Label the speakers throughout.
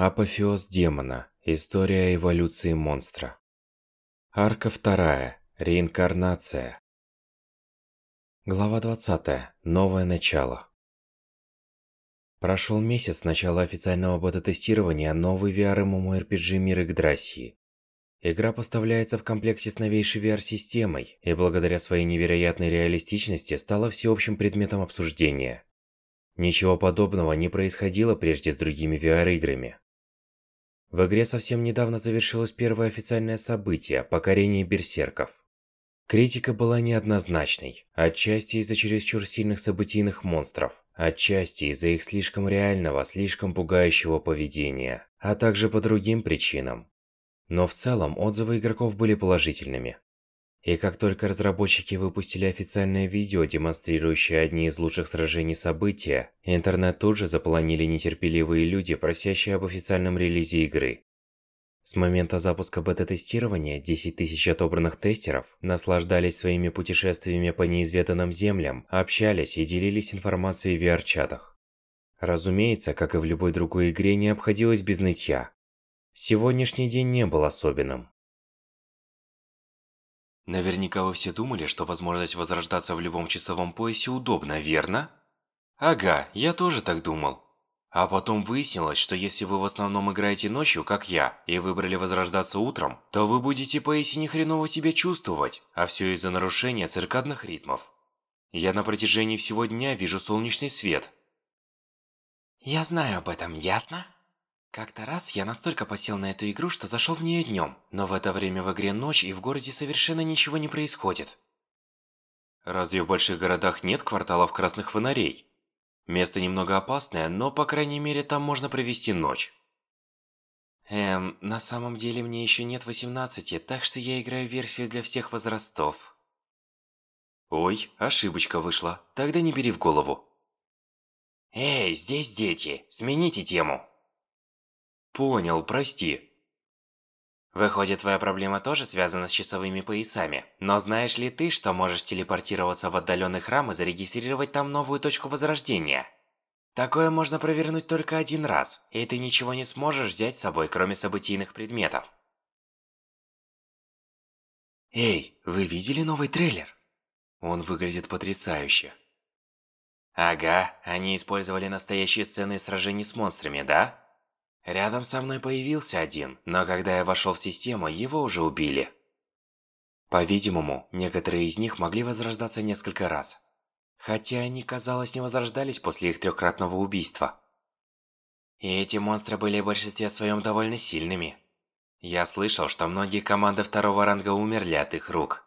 Speaker 1: Апофеоз демона. История эволюции монстра. Арка вторая. Реинкарнация. Глава 20. Новое начало. Прошел месяц с начала официального бета-тестирования новый VR-MMORPG Мир Игдрасии. Игра поставляется в комплекте с новейшей VR-системой, и благодаря своей невероятной реалистичности стала всеобщим предметом обсуждения. Ничего подобного не происходило прежде с другими VR-играми. В игре совсем недавно завершилось первое официальное событие – покорение берсерков. Критика была неоднозначной, отчасти из-за чересчур сильных событийных монстров, отчасти из-за их слишком реального, слишком пугающего поведения, а также по другим причинам. Но в целом отзывы игроков были положительными. И как только разработчики выпустили официальное видео, демонстрирующее одни из лучших сражений события, интернет тут же заполонили нетерпеливые люди, просящие об официальном релизе игры. С момента запуска бета-тестирования 10 тысяч отобранных тестеров наслаждались своими путешествиями по неизведанным землям, общались и делились информацией в VR-чатах. Разумеется, как и в любой другой игре, не обходилось без нытья. Сегодняшний день не был особенным.
Speaker 2: Наверняка вы все думали, что возможность возрождаться в любом часовом поясе удобна, верно? Ага, я тоже так думал. А потом выяснилось, что если вы в основном играете ночью, как я, и выбрали возрождаться утром, то вы будете поясе хреново себя чувствовать, а все из-за нарушения циркадных ритмов. Я на протяжении всего дня вижу солнечный свет.
Speaker 3: Я знаю об этом, ясно? Как-то раз я настолько посел на эту игру, что зашел в нее днем, но в это время в игре ночь и в городе совершенно ничего не происходит.
Speaker 2: Разве в больших городах нет кварталов красных фонарей? Место немного опасное, но по крайней мере там можно провести ночь.
Speaker 3: Эм, на самом деле мне еще нет 18, так что я играю версию для всех возрастов.
Speaker 2: Ой, ошибочка вышла. Тогда не бери в голову.
Speaker 3: Эй, здесь дети, смените тему.
Speaker 2: Понял, прости.
Speaker 3: Выходит, твоя проблема тоже связана с часовыми поясами. Но знаешь ли ты, что можешь телепортироваться в отдаленный храм и зарегистрировать там новую точку возрождения? Такое можно провернуть только один раз, и ты ничего не сможешь взять с собой, кроме событийных предметов.
Speaker 2: Эй, вы видели новый трейлер? Он выглядит потрясающе.
Speaker 3: Ага, они использовали настоящие сцены сражений с монстрами, да? Рядом со мной появился один, но когда я вошел в систему, его уже убили. По-видимому, некоторые из них могли возрождаться несколько раз. Хотя они, казалось, не возрождались после их трехкратного убийства. И эти монстры были в большинстве своем довольно сильными. Я слышал, что многие команды второго ранга умерли от их рук.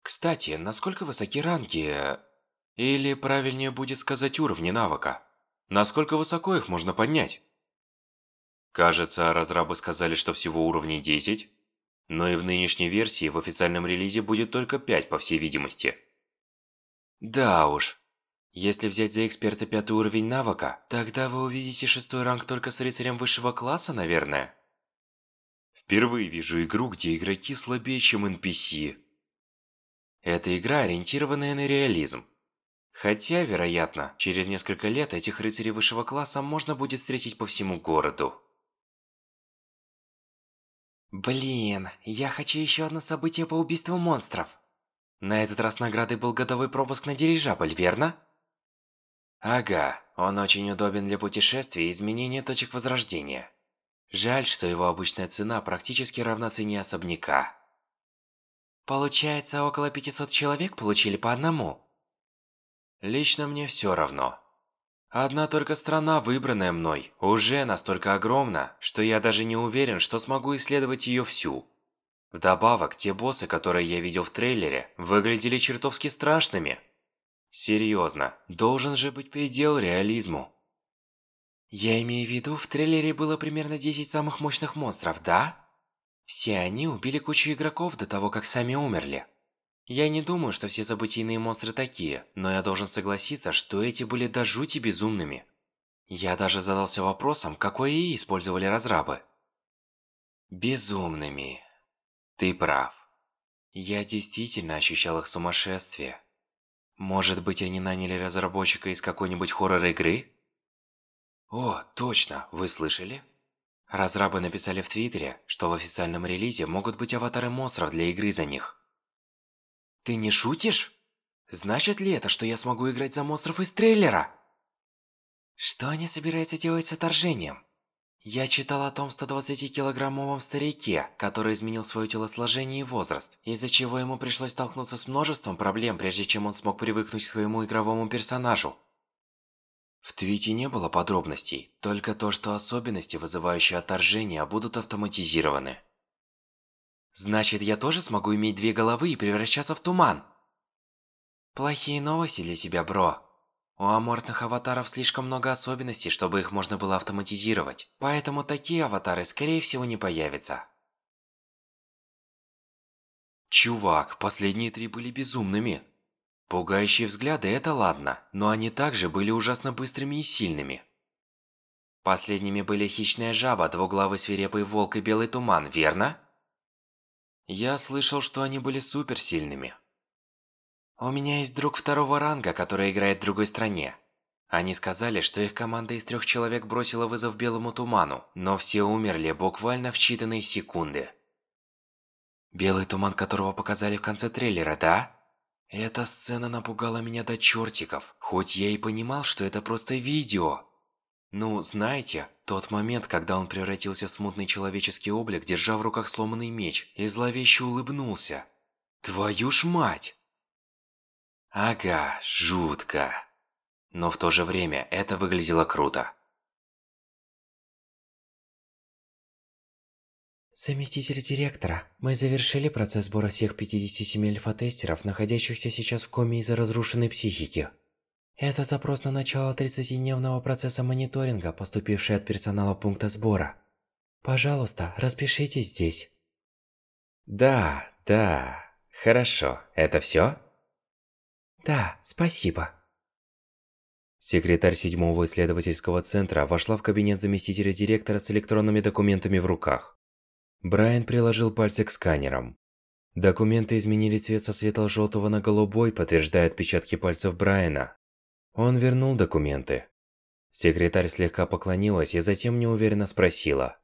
Speaker 2: Кстати, насколько высоки ранги... Или правильнее будет сказать уровни навыка? Насколько высоко их можно поднять? Кажется, разрабы сказали, что всего уровней 10. Но и в нынешней версии в официальном релизе будет только 5, по всей видимости.
Speaker 3: Да уж. Если взять за эксперта пятый уровень навыка, тогда вы увидите шестой ранг только с рыцарем высшего класса, наверное.
Speaker 2: Впервые вижу игру, где игроки слабее, чем NPC.
Speaker 3: Эта игра, ориентированная на реализм. Хотя, вероятно, через несколько лет этих рыцарей высшего класса можно будет встретить по всему городу. Блин, я хочу еще одно событие по убийству монстров. На этот раз наградой был годовой пропуск на дирижабль, верно? Ага, он очень удобен для путешествий и изменения точек возрождения. Жаль, что его обычная цена практически равна цене особняка. Получается, около 500 человек получили по одному. Лично мне все равно. Одна только страна, выбранная мной, уже настолько огромна, что я даже не уверен, что смогу исследовать ее всю. Вдобавок, те боссы, которые я видел в трейлере, выглядели чертовски страшными. Серьезно, должен же быть предел реализму. Я имею в виду, в трейлере было примерно 10 самых мощных монстров, да? Все они убили кучу игроков до того, как сами умерли. Я не думаю, что все событийные монстры такие, но я должен согласиться, что эти были до жути безумными. Я даже задался вопросом, какое ИИ использовали разрабы. Безумными. Ты прав. Я действительно ощущал их сумасшествие. Может быть, они наняли разработчика из какой-нибудь хоррор-игры? О, точно, вы слышали? Разрабы написали в Твиттере, что в официальном релизе могут быть аватары монстров для игры за них. Ты не шутишь? Значит ли это, что я смогу играть за монстров из трейлера? Что они собираются делать с отторжением? Я читал о том 120-килограммовом старике, который изменил свое телосложение и возраст, из-за чего ему пришлось столкнуться с множеством проблем, прежде чем он смог привыкнуть к своему игровому персонажу. В твите не было подробностей, только то, что особенности, вызывающие отторжение, будут автоматизированы. Значит, я тоже смогу иметь две головы и превращаться в туман? Плохие новости для тебя, бро. У амортных аватаров слишком много особенностей, чтобы их можно было автоматизировать. Поэтому такие аватары, скорее всего, не появятся. Чувак, последние три были безумными. Пугающие взгляды – это ладно, но они также были ужасно быстрыми и сильными. Последними были хищная жаба, двуглавый свирепый волк и белый туман, верно? Я слышал, что они были суперсильными. У меня есть друг второго ранга, который играет в другой стране. Они сказали, что их команда из трех человек бросила вызов белому туману, но все умерли буквально в считанные секунды. Белый туман, которого показали в конце трейлера, да? Эта сцена напугала меня до чертиков, хоть я и понимал, что это просто видео. Ну, знаете, тот момент, когда он превратился в смутный человеческий облик, держа в руках сломанный меч, и зловеще улыбнулся. Твою ж мать! Ага, жутко. Но в то же время это выглядело круто.
Speaker 1: Заместитель директора, мы завершили процесс сбора всех 57 альфа-тестеров, находящихся сейчас в коме из-за разрушенной психики. Это запрос на начало 30-дневного процесса мониторинга, поступивший от персонала пункта сбора. Пожалуйста, распишитесь здесь.
Speaker 3: Да, да. Хорошо. Это все?
Speaker 1: Да, спасибо.
Speaker 3: Секретарь седьмого исследовательского центра вошла в кабинет заместителя директора с электронными документами в руках. Брайан приложил пальцы к сканерам. Документы изменили цвет со светло-желтого на голубой, подтверждая отпечатки пальцев Брайана. Он вернул документы. Секретарь слегка поклонилась и затем неуверенно спросила.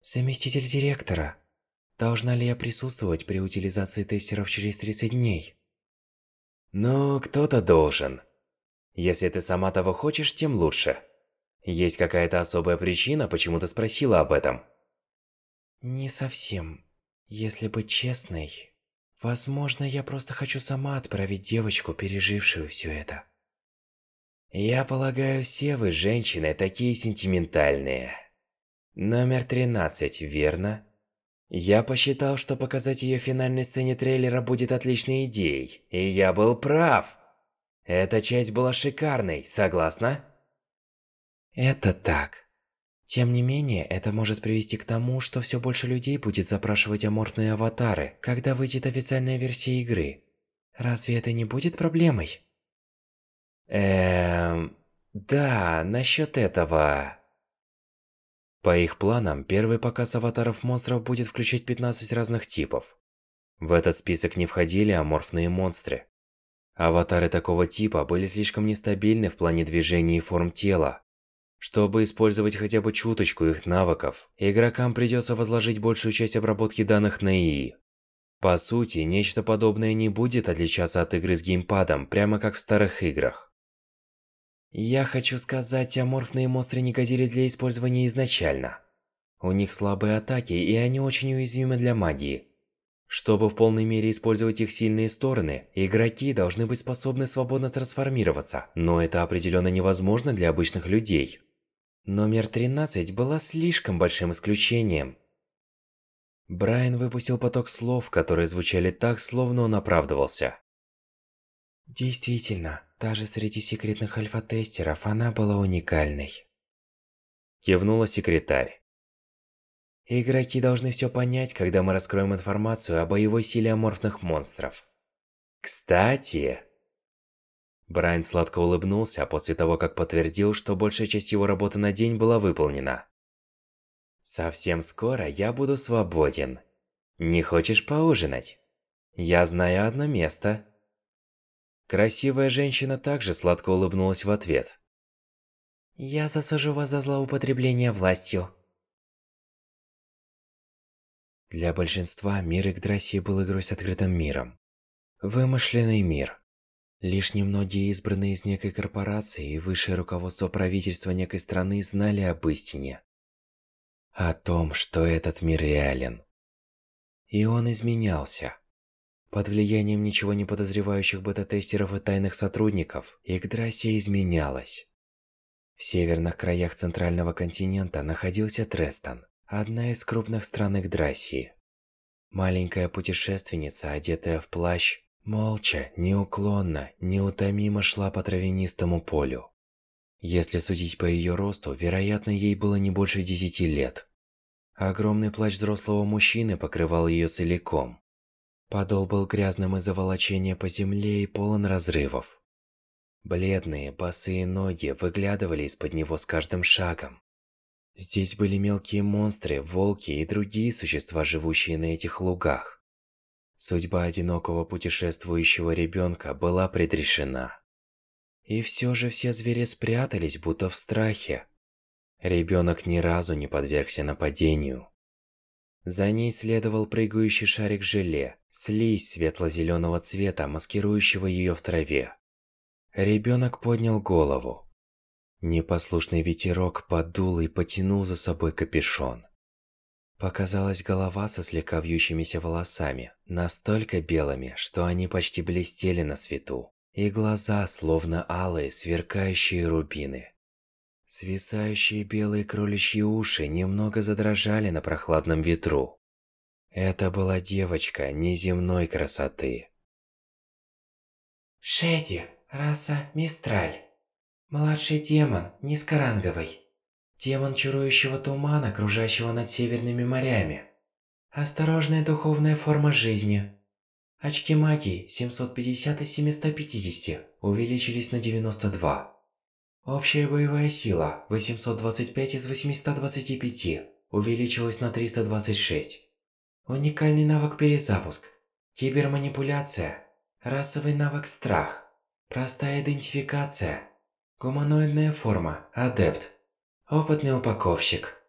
Speaker 1: «Заместитель директора, должна ли я присутствовать при утилизации тестеров через 30 дней?»
Speaker 3: «Ну, кто-то должен. Если ты сама того хочешь, тем лучше. Есть какая-то особая причина, почему ты спросила об этом?»
Speaker 1: Не совсем. Если быть честной, возможно, я просто хочу сама отправить девочку, пережившую все это.
Speaker 3: Я полагаю, все вы, женщины, такие сентиментальные. Номер 13, верно? Я посчитал, что показать ее в финальной сцене трейлера будет отличной идеей, и я был прав. Эта часть была шикарной, согласна?
Speaker 1: Это так. Тем не менее, это может привести к тому, что все больше людей будет запрашивать аморфные аватары, когда выйдет официальная версия игры. Разве это не будет проблемой?
Speaker 3: Эм... Да, насчет этого... По их планам, первый показ аватаров монстров будет включать 15 разных типов. В этот список не входили аморфные монстры. Аватары такого типа были слишком нестабильны в плане движения и форм тела, чтобы использовать хотя бы чуточку их навыков, игрокам придется возложить большую часть обработки данных на ИИ. По сути, нечто подобное не будет отличаться от игры с геймпадом, прямо как в старых играх. Я хочу сказать, аморфные монстры не годились для использования изначально. У них слабые атаки, и они очень уязвимы для магии. Чтобы в полной мере использовать их сильные стороны, игроки должны быть способны свободно трансформироваться, но это определенно невозможно для обычных людей. Номер 13 была слишком большим исключением. Брайан выпустил поток слов, которые звучали так, словно он оправдывался.
Speaker 1: Действительно, даже среди секретных альфа-тестеров она была уникальной.
Speaker 3: Кивнула секретарь.
Speaker 1: Игроки должны все понять, когда мы раскроем информацию о боевой силе аморфных монстров.
Speaker 3: Кстати, Брайан сладко улыбнулся после того, как подтвердил, что большая часть его работы на день была выполнена. «Совсем скоро я буду свободен. Не хочешь поужинать? Я знаю одно место». Красивая женщина также сладко улыбнулась в ответ.
Speaker 1: Я засужу вас за злоупотребление властью. Для большинства мир Игдрасии был игрой с открытым миром. Вымышленный мир. Лишь немногие избранные из некой корпорации и высшее руководство правительства некой страны знали об истине. О том, что этот мир реален. И он изменялся. Под влиянием ничего не подозревающих бета-тестеров и тайных сотрудников, Игдрасия изменялась. В северных краях центрального континента находился Трестон, одна из крупных стран Игдрасии. Маленькая путешественница, одетая в плащ, молча, неуклонно, неутомимо шла по травянистому полю. Если судить по ее росту, вероятно, ей было не больше десяти лет. Огромный плащ взрослого мужчины покрывал ее целиком. Подол был грязным из-за волочения по земле и полон разрывов. Бледные, босые ноги выглядывали из-под него с каждым шагом. Здесь были мелкие монстры, волки и другие существа, живущие на этих лугах. Судьба одинокого путешествующего ребенка была предрешена. И все же все звери спрятались, будто в страхе. Ребенок ни разу не подвергся нападению. За ней следовал прыгающий шарик желе, слизь светло-зеленого цвета, маскирующего ее в траве. Ребенок поднял голову. Непослушный ветерок подул и потянул за собой капюшон. Показалась голова со слегка вьющимися волосами, настолько белыми, что они почти блестели на свету, и глаза, словно алые, сверкающие рубины. Свисающие белые кроличьи уши немного задрожали на прохладном ветру. Это была девочка неземной красоты.
Speaker 4: Шеди, раса Мистраль. Младший демон, низкоранговый. Демон чарующего тумана, кружащего над северными морями. Осторожная духовная форма жизни. Очки магии 750 из 750 увеличились на 92. Общая боевая сила 825 из 825 увеличилась на 326. Уникальный навык перезапуск. Киберманипуляция. Расовый навык страх. Простая идентификация. Гуманоидная форма. Адепт. Опытный упаковщик.